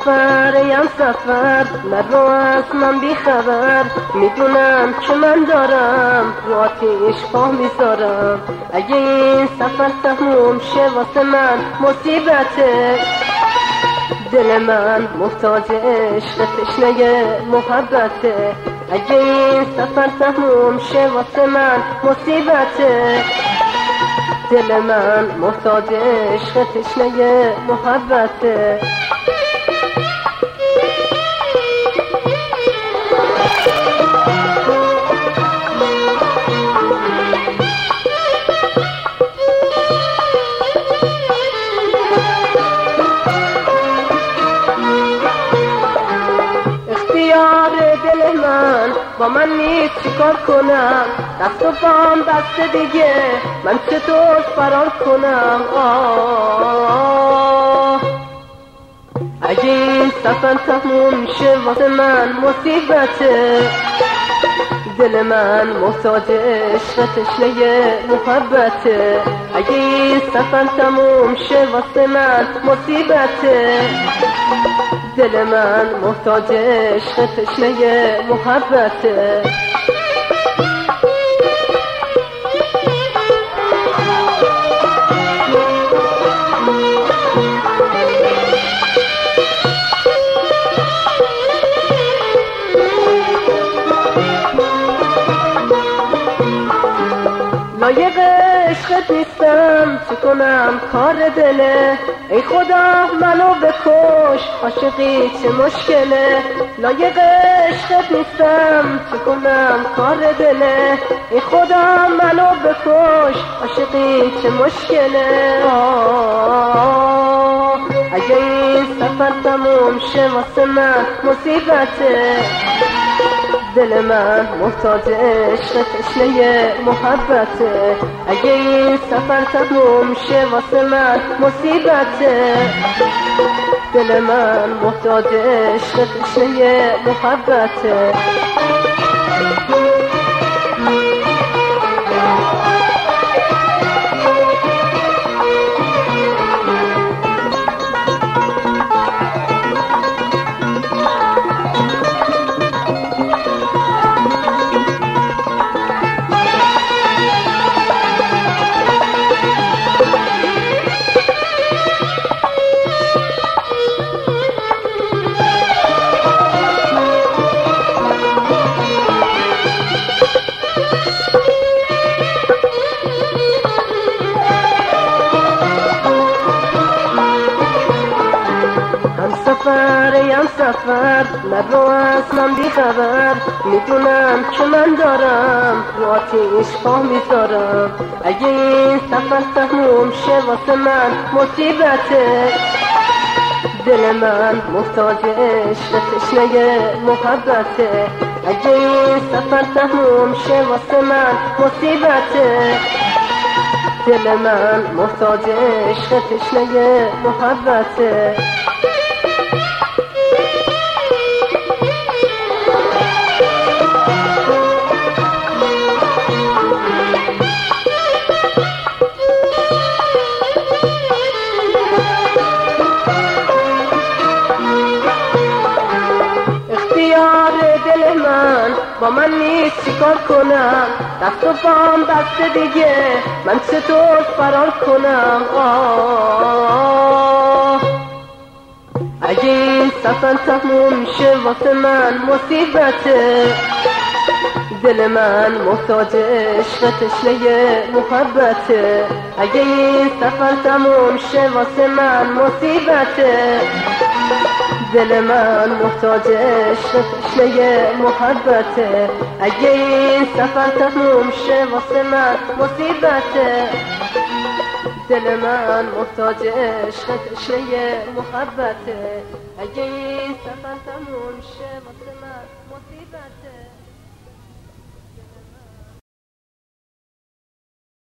سفر یم سفر نرو از من بی خبر. می‌دونم که من دارم رو آتیش پا می‌ذارم. اگه این سفر تموم شه واسه من مصیبته. دل من محتاج عشق تشنه محبته. اگه این سفر تموم شه واسه من مصیبته. دل من محتاج عشق تشنه محبته. با من نیست چیکار کنم؟ دست و پام بسته دیگه من چطور فرار کنم؟ آه. اگه این سفر تموم شه واسه من مصیبته. دل من محتاج عشق تشنه محبته. اگه این سفر تموم شه واسه من مصیبته. دل من محتاج عشق تشنه محبته لایق عشقت نیستم چه کنم؟ کار دله. ای خدا منو بکش عاشقی چه مشکله. لایق عشقت نیستم چه کنم؟ کار دله. ای خدا منو بکش عاشقی چه مشکله. آه اگه این سفر تموم شه واسه من مصیبته. دل من محتاج عشق تشنه محبته اگه این سفر تموم شه واسه من مصیبته دل من محتاج عشق تشنه محبته سفر یم سفر نرو از من بی خبر می‌دونم که من دارم رو آتیش پا می‌ذارم. اگه این سفر تموم شه واسه من مصیبته. دل من محتاج عشق تشنه محبته. اگه این سفر تموم شه واسه من مصیبته. دل من محتاج عشق تشنه محبته. دل من با من نیست چیکار کنم دست و پام بسته دیگه من چطور فرار کنم آه اگه این سفر تموم شه واسه من مصیبته دل من محتاج عشق تشنه محبته اگه این سفر تموم شه واسه من مصیبته دل من محتاج تشنه محبته اگه این سفر تموم شه واسه من مصیبته دل من محتاج عشق تشنه محبته اگه این سفر تموم شه واسه من مصیبته